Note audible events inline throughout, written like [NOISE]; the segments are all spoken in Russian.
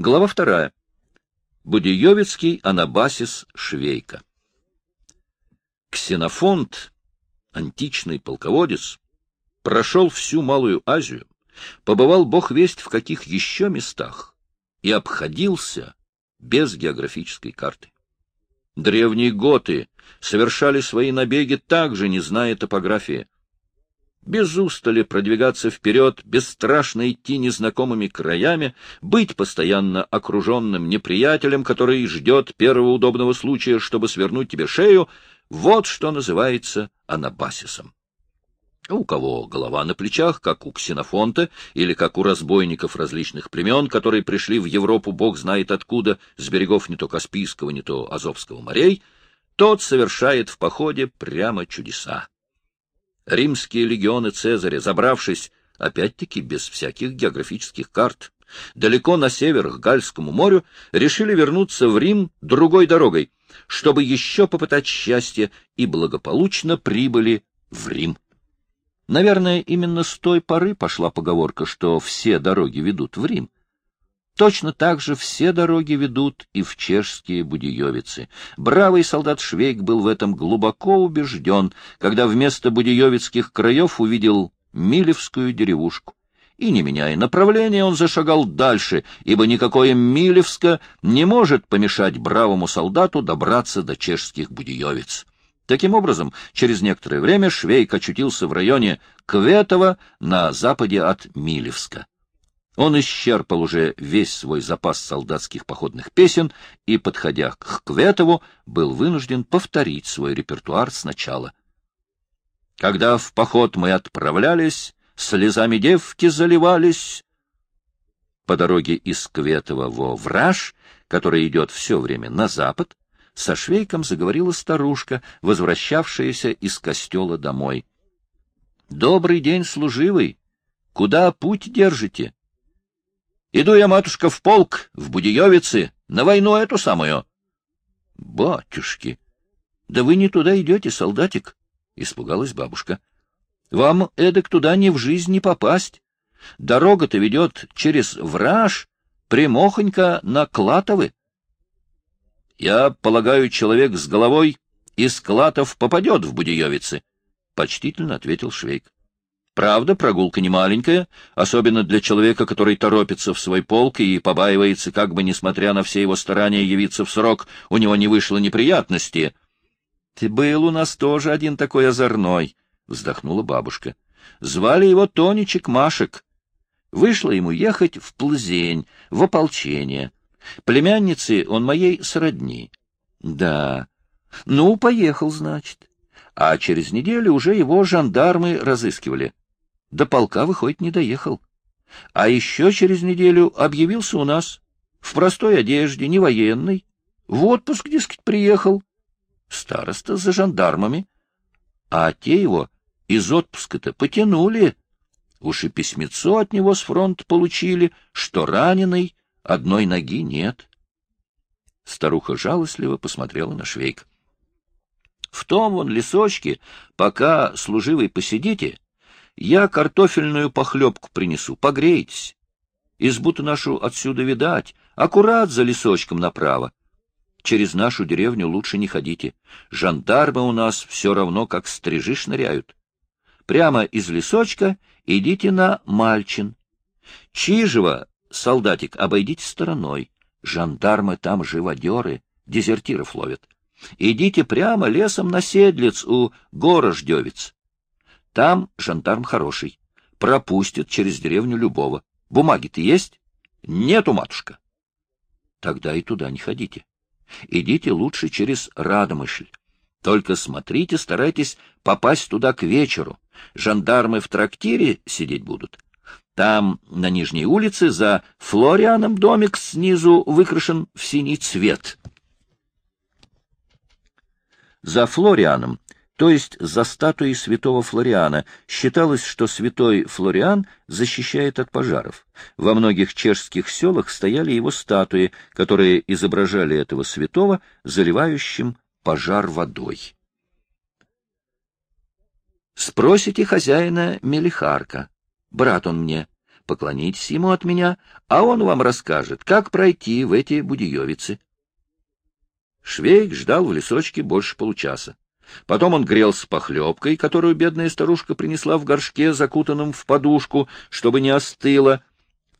Глава вторая. Будиевицкий Анабасис Швейка. Ксенофонт, античный полководец, прошел всю Малую Азию, побывал бог весть в каких еще местах и обходился без географической карты. Древние готы совершали свои набеги также, не зная топографии. Без устали продвигаться вперед, бесстрашно идти незнакомыми краями, быть постоянно окруженным неприятелем, который ждет первого удобного случая, чтобы свернуть тебе шею, вот что называется анабасисом. У кого голова на плечах, как у ксенофонта, или как у разбойников различных племен, которые пришли в Европу бог знает откуда, с берегов не то Каспийского, не то Азовского морей, тот совершает в походе прямо чудеса. Римские легионы Цезаря, забравшись, опять-таки без всяких географических карт, далеко на север к Гальскому морю, решили вернуться в Рим другой дорогой, чтобы еще попытать счастье, и благополучно прибыли в Рим. Наверное, именно с той поры пошла поговорка, что все дороги ведут в Рим. Точно так же все дороги ведут и в чешские Будиевицы. Бравый солдат Швейк был в этом глубоко убежден, когда вместо будиевицких краев увидел Милевскую деревушку. И, не меняя направления, он зашагал дальше, ибо никакое Милевско не может помешать бравому солдату добраться до чешских Будиевиц. Таким образом, через некоторое время Швейк очутился в районе Кветова на западе от Милевска. Он исчерпал уже весь свой запас солдатских походных песен и, подходя к Кветову, был вынужден повторить свой репертуар сначала. Когда в поход мы отправлялись, слезами девки заливались. По дороге из Кветова во Враж, который идет все время на запад, со швейком заговорила старушка, возвращавшаяся из костела домой. — Добрый день, служивый! Куда путь держите? — Иду я, матушка, в полк, в Будиевице, на войну эту самую. — Батюшки! Да вы не туда идете, солдатик! — испугалась бабушка. — Вам эдак туда ни в жизнь не попасть. Дорога-то ведет через Враж, прямохонько на Клатовы. — Я полагаю, человек с головой из Клатов попадет в Будиевицы, — почтительно ответил Швейк. — Правда, прогулка не маленькая, особенно для человека, который торопится в свой полк и побаивается, как бы, несмотря на все его старания явиться в срок, у него не вышло неприятности. — Ты был у нас тоже один такой озорной, — вздохнула бабушка. — Звали его Тоничек Машек. Вышло ему ехать в Плзень, в ополчение — Племянницы он моей сродни. Да. Ну, поехал, значит. А через неделю уже его жандармы разыскивали. До полка, выходит, не доехал. А еще через неделю объявился у нас. В простой одежде, не военной. В отпуск, дескать, приехал. Староста за жандармами. А те его из отпуска-то потянули. Уж и письмецо от него с фронта получили, что раненый, Одной ноги нет. Старуха жалостливо посмотрела на Швейк. — В том вон лесочке, пока, служивый, посидите, я картофельную похлебку принесу, погрейтесь. Избу-то нашу отсюда видать, аккурат за лесочком направо. Через нашу деревню лучше не ходите. Жандармы у нас все равно как стрижи шныряют. Прямо из лесочка идите на Мальчин. Чижева солдатик, обойдите стороной. Жандармы там живодеры, дезертиров ловят. Идите прямо лесом на седлец у Горождевец. Там жандарм хороший. Пропустит через деревню любого. Бумаги-то есть? Нету, матушка. Тогда и туда не ходите. Идите лучше через Радомышль. Только смотрите, старайтесь попасть туда к вечеру. Жандармы в трактире сидеть будут, там, на Нижней улице, за Флорианом домик снизу выкрашен в синий цвет. За Флорианом, то есть за статуей святого Флориана, считалось, что святой Флориан защищает от пожаров. Во многих чешских селах стояли его статуи, которые изображали этого святого, заливающим пожар водой. Спросите хозяина Мелихарка. Брат он мне. поклонитесь ему от меня, а он вам расскажет, как пройти в эти будиевицы. Швейк ждал в лесочке больше получаса. Потом он грелся похлебкой, которую бедная старушка принесла в горшке, закутанном в подушку, чтобы не остыла,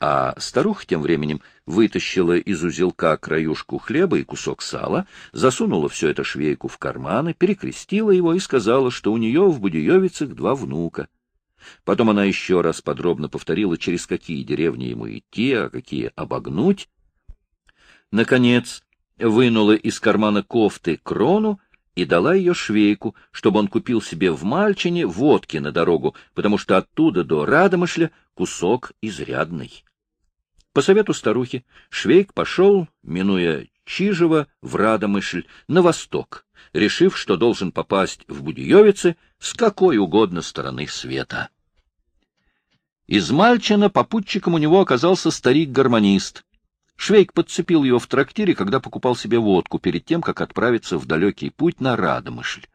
а старуха тем временем вытащила из узелка краюшку хлеба и кусок сала, засунула все это швейку в карманы, перекрестила его и сказала, что у нее в Будеевицах два внука. Потом она еще раз подробно повторила, через какие деревни ему идти, а какие обогнуть. Наконец, вынула из кармана кофты крону и дала ее швейку, чтобы он купил себе в Мальчине водки на дорогу, потому что оттуда до Радомышля кусок изрядный. По совету старухи Швейк пошел, минуя Чижева, в Радомышль, на восток, решив, что должен попасть в Будиевицы с какой угодно стороны света. Из Мальчина попутчиком у него оказался старик-гармонист. Швейк подцепил его в трактире, когда покупал себе водку перед тем, как отправиться в далекий путь на Радомышль.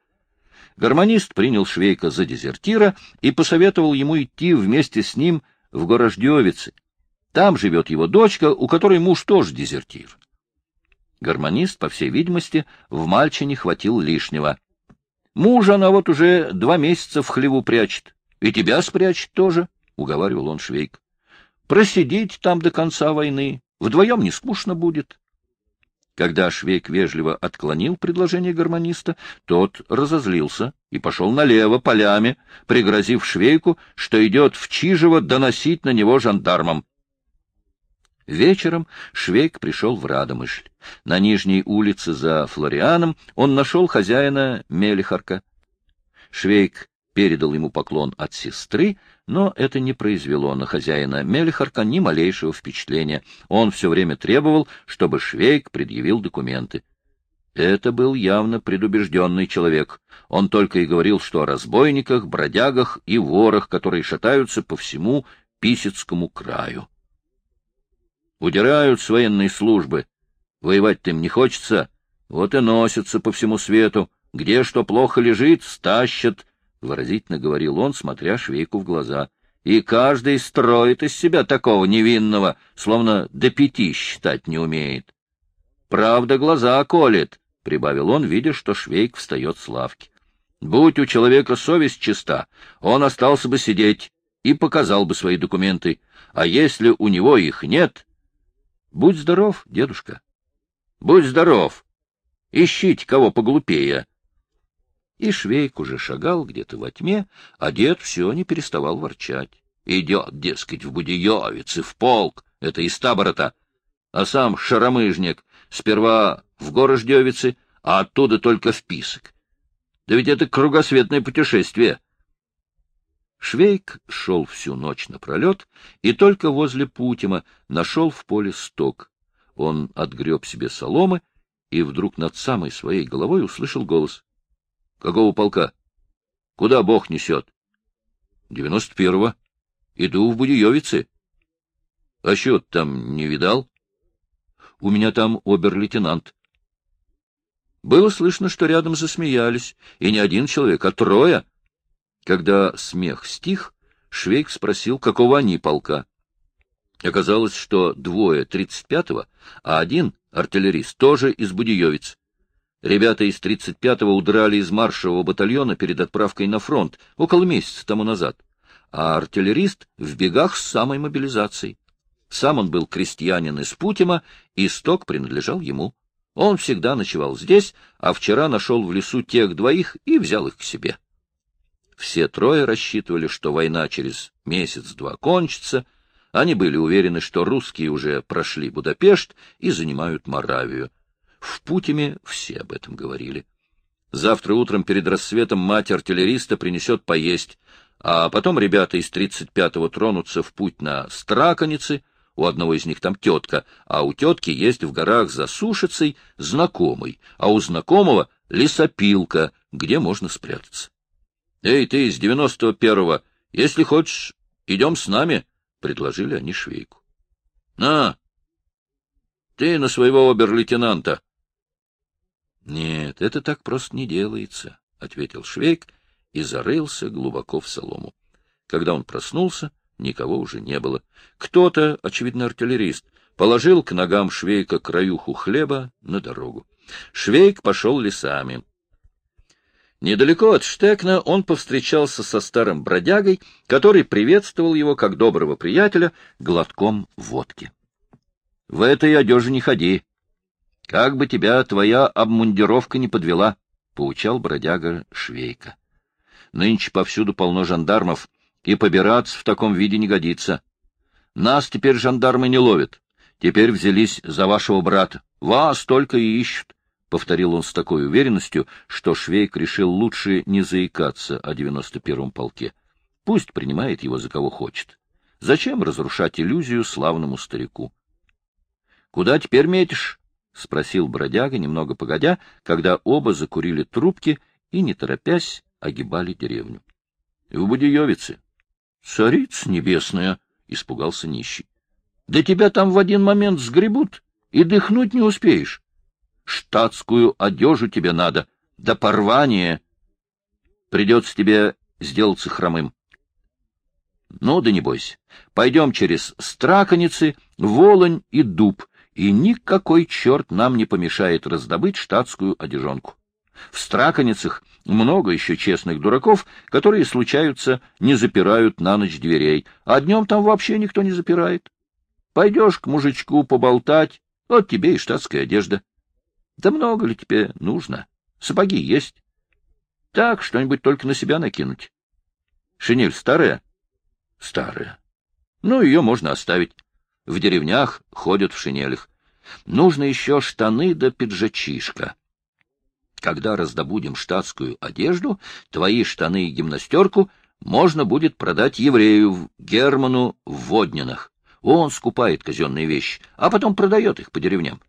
Гармонист принял Швейка за дезертира и посоветовал ему идти вместе с ним в Горождевицы, там живет его дочка, у которой муж тоже дезертир. Гармонист, по всей видимости, в Мальчине хватил лишнего. Мужа она вот уже два месяца в хлеву прячет. И тебя спрячет тоже, — уговаривал он Швейк. Просидеть там до конца войны. Вдвоем не скучно будет. Когда Швейк вежливо отклонил предложение гармониста, тот разозлился и пошел налево полями, пригрозив Швейку, что идет в Чижево доносить на него жандармам. Вечером Швейк пришел в Радомышль. На нижней улице за Флорианом он нашел хозяина Мелихарка. Швейк передал ему поклон от сестры, но это не произвело на хозяина Мелихарка ни малейшего впечатления. Он все время требовал, чтобы Швейк предъявил документы. Это был явно предубежденный человек. Он только и говорил, что о разбойниках, бродягах и ворах, которые шатаются по всему Писецкому краю. Удирают с военной службы. Воевать-то им не хочется. Вот и носятся по всему свету. Где что плохо лежит, стащат, — выразительно говорил он, смотря швейку в глаза. И каждый строит из себя такого невинного, словно до пяти считать не умеет. Правда, глаза колет, — прибавил он, видя, что швейк встает с лавки. Будь у человека совесть чиста, он остался бы сидеть и показал бы свои документы, а если у него их нет, Будь здоров, дедушка. Будь здоров. Ищите кого поглупее. И Швейк уже шагал где-то во тьме, а дед все не переставал ворчать. Идет, дескать, в Будиевице, в полк, это из табора-то. А сам шаромыжник сперва в Горождевице, а оттуда только в Писок. Да ведь это кругосветное путешествие. Швейк шел всю ночь напролет и только возле Путима нашел в поле сток. Он отгреб себе соломы и вдруг над самой своей головой услышал голос. — Какого полка? Куда Бог несет? — Девяносто первого. Иду в Будиевицы. — А счет там не видал? — У меня там обер-лейтенант. Было слышно, что рядом засмеялись, и не один человек, а трое — когда смех стих, Швейк спросил, какого они полка. Оказалось, что двое тридцать пятого, а один, артиллерист, тоже из Будиевиц. Ребята из тридцать пятого удрали из маршевого батальона перед отправкой на фронт около месяца тому назад, а артиллерист в бегах с самой мобилизацией. Сам он был крестьянин из Путима, и сток принадлежал ему. Он всегда ночевал здесь, а вчера нашел в лесу тех двоих и взял их к себе. Все трое рассчитывали, что война через месяц-два кончится. Они были уверены, что русские уже прошли Будапешт и занимают Моравию. В Путиме все об этом говорили. Завтра утром перед рассветом мать артиллериста принесет поесть, а потом ребята из 35-го тронутся в путь на Страконицы, у одного из них там тетка, а у тетки есть в горах за Сушицей знакомый, а у знакомого лесопилка, где можно спрятаться. Эй, ты из девяносто первого, если хочешь, идем с нами, — предложили они швейку. — На! Ты на своего обер-лейтенанта. — Нет, это так просто не делается, — ответил швейк и зарылся глубоко в солому. Когда он проснулся, никого уже не было. Кто-то, очевидно, артиллерист, положил к ногам Швейка краюху хлеба на дорогу. Швейк пошел лесами. Недалеко от Штекна он повстречался со старым бродягой, который приветствовал его как доброго приятеля глотком водки. — В этой одежде не ходи. Как бы тебя твоя обмундировка не подвела, — поучал бродяга Швейка. — Нынче повсюду полно жандармов, и побираться в таком виде не годится. Нас теперь жандармы не ловят. Теперь взялись за вашего брата. Вас только и ищут. — повторил он с такой уверенностью, что Швейк решил лучше не заикаться о девяносто первом полке. Пусть принимает его за кого хочет. Зачем разрушать иллюзию славному старику? — Куда теперь метишь? — спросил бродяга, немного погодя, когда оба закурили трубки и, не торопясь, огибали деревню. — В Будеевице. — Царица небесная! — испугался нищий. — Да тебя там в один момент сгребут, и дыхнуть не успеешь. Штатскую одежу тебе надо, да порвание. Придется тебе сделаться хромым. Ну да не бойся. Пойдем через Страконицы, Волонь и Дуб, и никакой черт нам не помешает раздобыть штатскую одежонку. В Страконицах много еще честных дураков, которые, случаются, не запирают на ночь дверей, а днем там вообще никто не запирает. Пойдешь к мужичку поболтать, вот тебе и штатская одежда. Да много ли тебе нужно? Сапоги есть. Так, что-нибудь только на себя накинуть. Шинель старая? Старая. Ну, ее можно оставить. В деревнях ходят в шинелях. Нужно еще штаны да пиджачишка. Когда раздобудем штатскую одежду, твои штаны и гимнастерку можно будет продать еврею Герману в Воднинах. Он скупает казенные вещи, а потом продает их по деревням.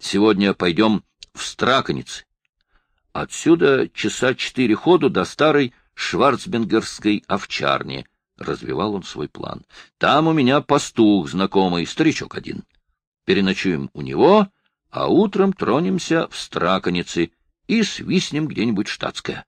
Сегодня пойдем в Страконицы. Отсюда часа четыре ходу до старой шварцбенгерской овчарни. Развивал он свой план. Там у меня пастух знакомый, старичок один. Переночуем у него, а утром тронемся в Страконицы и свистнем где-нибудь штатское.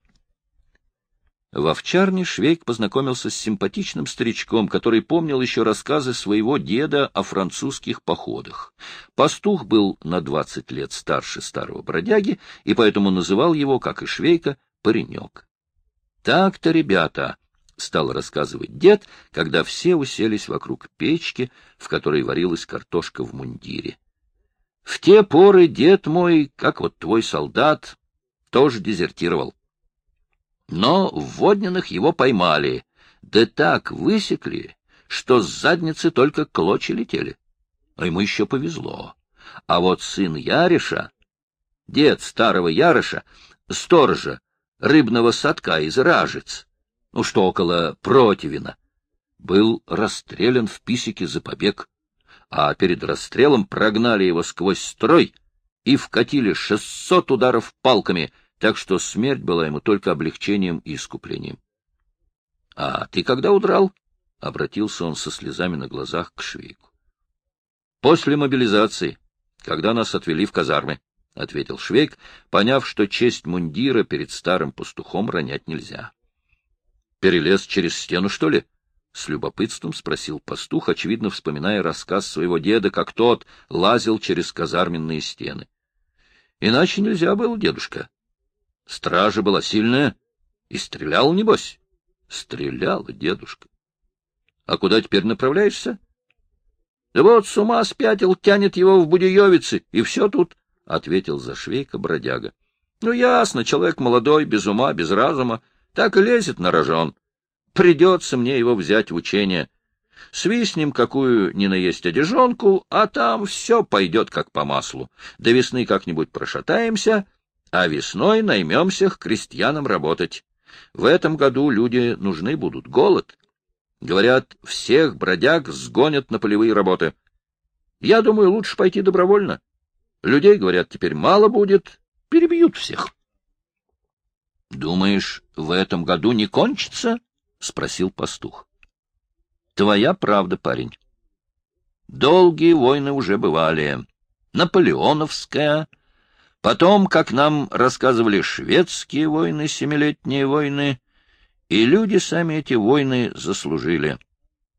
В овчарне Швейк познакомился с симпатичным старичком, который помнил еще рассказы своего деда о французских походах. Пастух был на двадцать лет старше старого бродяги, и поэтому называл его, как и Швейка, паренек. «Так-то, ребята», — стал рассказывать дед, когда все уселись вокруг печки, в которой варилась картошка в мундире. «В те поры дед мой, как вот твой солдат, тоже дезертировал. Но в Водниных его поймали, да так высекли, что с задницы только клочья летели. А ему еще повезло. А вот сын Яриша, дед старого Ярыша, сторожа, рыбного садка из Ражец, ну что около Противина, был расстрелян в писике за побег, а перед расстрелом прогнали его сквозь строй и вкатили шестьсот ударов палками — так что смерть была ему только облегчением и искуплением. — А ты когда удрал? — обратился он со слезами на глазах к Швейку. — После мобилизации, когда нас отвели в казармы, — ответил Швейк, поняв, что честь мундира перед старым пастухом ронять нельзя. — Перелез через стену, что ли? — с любопытством спросил пастух, очевидно вспоминая рассказ своего деда, как тот лазил через казарменные стены. — Иначе нельзя было, дедушка. Стража была сильная. И стрелял, небось? Стреляла, дедушка. А куда теперь направляешься? Да вот с ума спятил, тянет его в Будеевицы, и все тут, — ответил за швейка бродяга. Ну, ясно, человек молодой, без ума, без разума, так и лезет на рожон. Придется мне его взять в учение. Свистнем какую ни наесть одежонку, а там все пойдет как по маслу. До весны как-нибудь прошатаемся, а весной наймемся к крестьянам работать. В этом году люди нужны будут. Голод. Говорят, всех бродяг сгонят на полевые работы. Я думаю, лучше пойти добровольно. Людей, говорят, теперь мало будет. Перебьют всех. — Думаешь, в этом году не кончится? — спросил пастух. — Твоя правда, парень. Долгие войны уже бывали. Наполеоновская, Потом, как нам рассказывали, шведские войны, семилетние войны, и люди сами эти войны заслужили.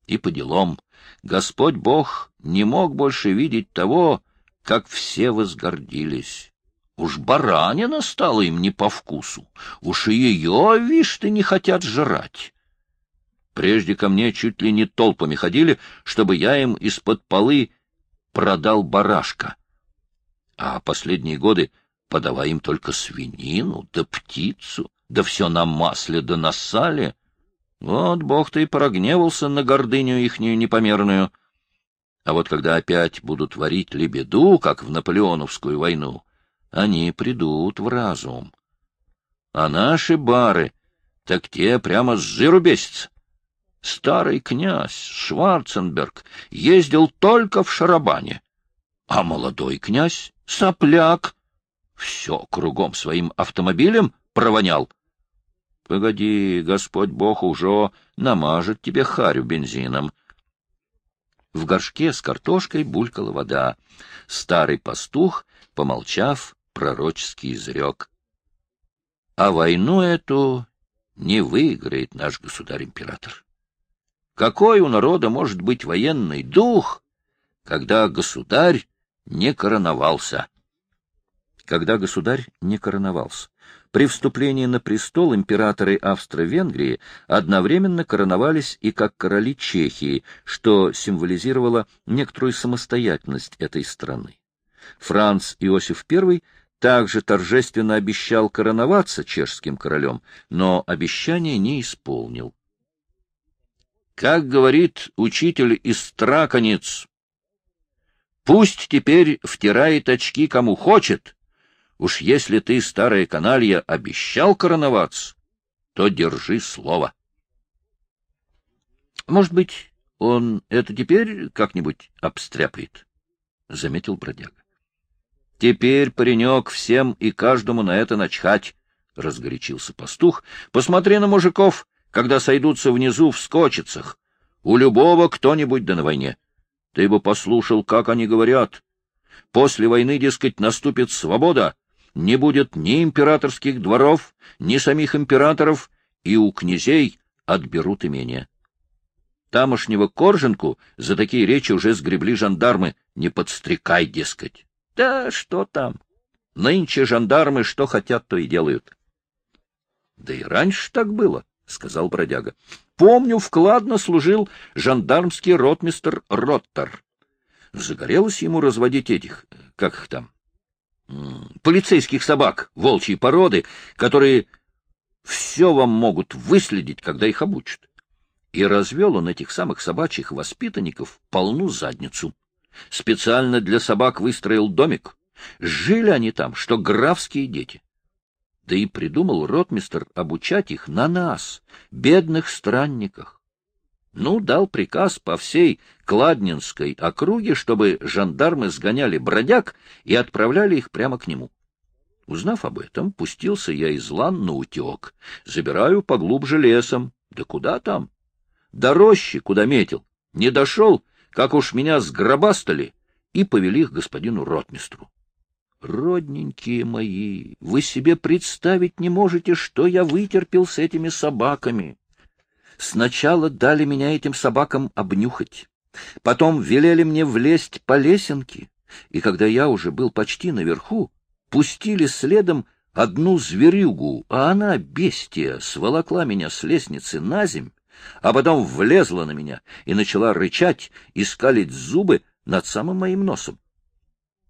И по делам. Господь Бог не мог больше видеть того, как все возгордились. Уж баранина стала им не по вкусу, уж и ее, вишь ты, не хотят жрать. Прежде ко мне чуть ли не толпами ходили, чтобы я им из-под полы продал барашка. А последние годы подавай им только свинину да птицу, да все на масле да на сале. Вот бог-то и прогневался на гордыню ихнюю непомерную. А вот когда опять будут варить лебеду, как в Наполеоновскую войну, они придут в разум. А наши бары, так те прямо с жиру бесятся. Старый князь Шварценберг ездил только в шарабане, а молодой князь — сопляк. Все кругом своим автомобилем провонял. Погоди, Господь Бог уже намажет тебе харю бензином. В горшке с картошкой булькала вода. Старый пастух, помолчав, пророчески изрек. А войну эту не выиграет наш государь-император. Какой у народа может быть военный дух, когда государь не короновался? Когда государь не короновался. При вступлении на престол императоры Австро-Венгрии одновременно короновались и как короли Чехии, что символизировало некоторую самостоятельность этой страны. Франц Иосиф I также торжественно обещал короноваться чешским королем, но обещание не исполнил. Как говорит учитель из Страконец, пусть теперь втирает очки кому хочет. Уж если ты, старая каналья, обещал короноваться, то держи слово. Может быть, он это теперь как-нибудь обстряпает, — заметил бродяга. — Теперь, паренек, всем и каждому на это начхать, — разгорячился пастух. — Посмотри на мужиков, когда сойдутся внизу в скочицах. У любого кто-нибудь да на войне. Ты бы послушал, как они говорят. После войны, дескать, наступит свобода, не будет ни императорских дворов, ни самих императоров, и у князей отберут имение. Тамошнего Корженку за такие речи уже сгребли жандармы. Не подстрекай, дескать. Да что там? Нынче жандармы что хотят, то и делают. Да и раньше так было. — сказал бродяга. — Помню, вкладно служил жандармский ротмистер Роттер. Загорелось ему разводить этих, как их там, полицейских собак волчьей породы, которые все вам могут выследить, когда их обучат. И развел он этих самых собачьих воспитанников полну задницу. Специально для собак выстроил домик. Жили они там, что графские дети. Да и придумал ротмистер обучать их на нас, бедных странниках. Ну, дал приказ по всей Кладнинской округе, чтобы жандармы сгоняли бродяг и отправляли их прямо к нему. Узнав об этом, пустился я из лан на утек. Забираю поглубже лесом. Да куда там? До рощи, куда метил. Не дошел, как уж меня сгробастали, и повели к господину ротмистру. Родненькие мои, вы себе представить не можете, что я вытерпел с этими собаками. Сначала дали меня этим собакам обнюхать, потом велели мне влезть по лесенке, и когда я уже был почти наверху, пустили следом одну зверюгу, а она, бестия, сволокла меня с лестницы на земь, а потом влезла на меня и начала рычать и скалить зубы над самым моим носом.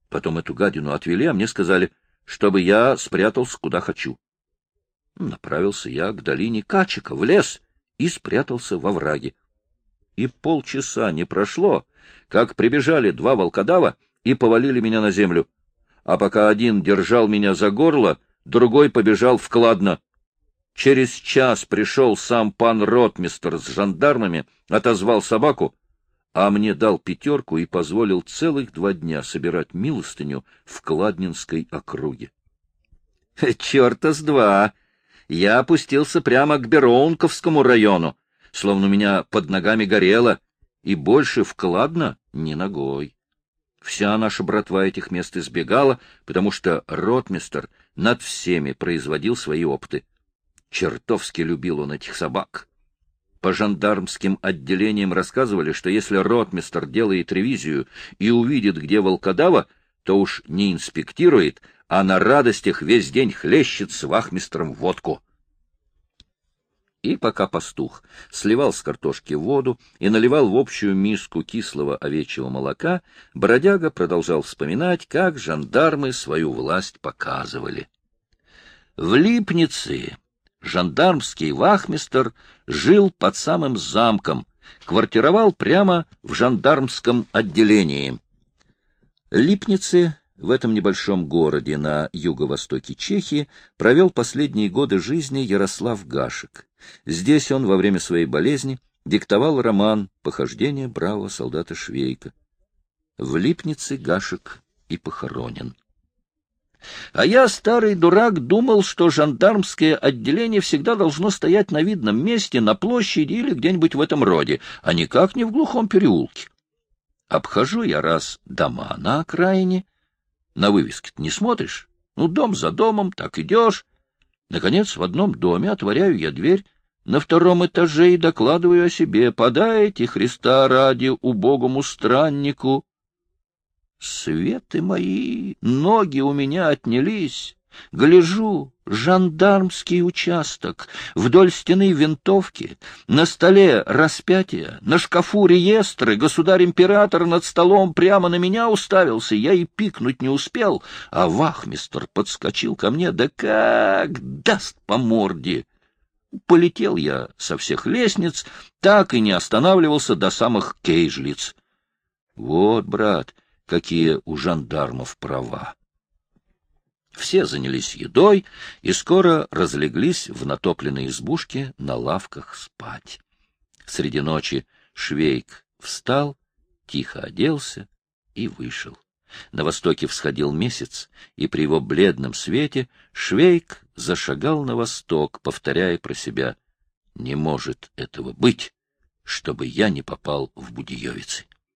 Потом эту гадину отвели, а мне сказали, чтобы я спрятался куда хочу. Направился я к долине Качика, в лес, и спрятался во враге. И полчаса не прошло, как прибежали два волкодава и повалили меня на землю. А пока один держал меня за горло, другой побежал вкладно. Через час пришел сам пан ротмистер с жандармами, отозвал собаку, а мне дал пятерку и позволил целых два дня собирать милостыню в Кладнинской округе. [LAUGHS] Черта с два! Я опустился прямо к Бероунковскому району, словно меня под ногами горело, и больше вкладно ни ногой. Вся наша братва этих мест избегала, потому что ротмистер над всеми производил свои опыты. Чертовски любил он этих собак. по жандармским отделениям рассказывали, что если ротмистр делает ревизию и увидит, где волкодава, то уж не инспектирует, а на радостях весь день хлещет с вахмистром водку. И пока пастух сливал с картошки воду и наливал в общую миску кислого овечьего молока, бродяга продолжал вспоминать, как жандармы свою власть показывали. В Липнице жандармский вахмистр жил под самым замком, квартировал прямо в жандармском отделении. Липницы в этом небольшом городе на юго-востоке Чехии провел последние годы жизни Ярослав Гашек. Здесь он во время своей болезни диктовал роман «Похождение бравого солдата Швейка». В Липнице Гашек и похоронен. А я, старый дурак, думал, что жандармское отделение всегда должно стоять на видном месте, на площади или где-нибудь в этом роде, а никак не в глухом переулке. Обхожу я раз дома на окраине. На вывеске не смотришь? Ну, дом за домом, так идешь. Наконец, в одном доме отворяю я дверь на втором этаже и докладываю о себе. Подайте Христа ради убогому страннику. Светы мои, ноги у меня отнялись. Гляжу, жандармский участок, вдоль стены винтовки, на столе распятие, на шкафу реестры, государь-император над столом прямо на меня уставился, я и пикнуть не успел, а вахмистр подскочил ко мне, да как даст по морде! Полетел я со всех лестниц, так и не останавливался до самых кейжлиц. Вот, брат, — какие у жандармов права. Все занялись едой и скоро разлеглись в натопленной избушке на лавках спать. Среди ночи Швейк встал, тихо оделся и вышел. На востоке всходил месяц, и при его бледном свете Швейк зашагал на восток, повторяя про себя «Не может этого быть, чтобы я не попал в Будиевицы».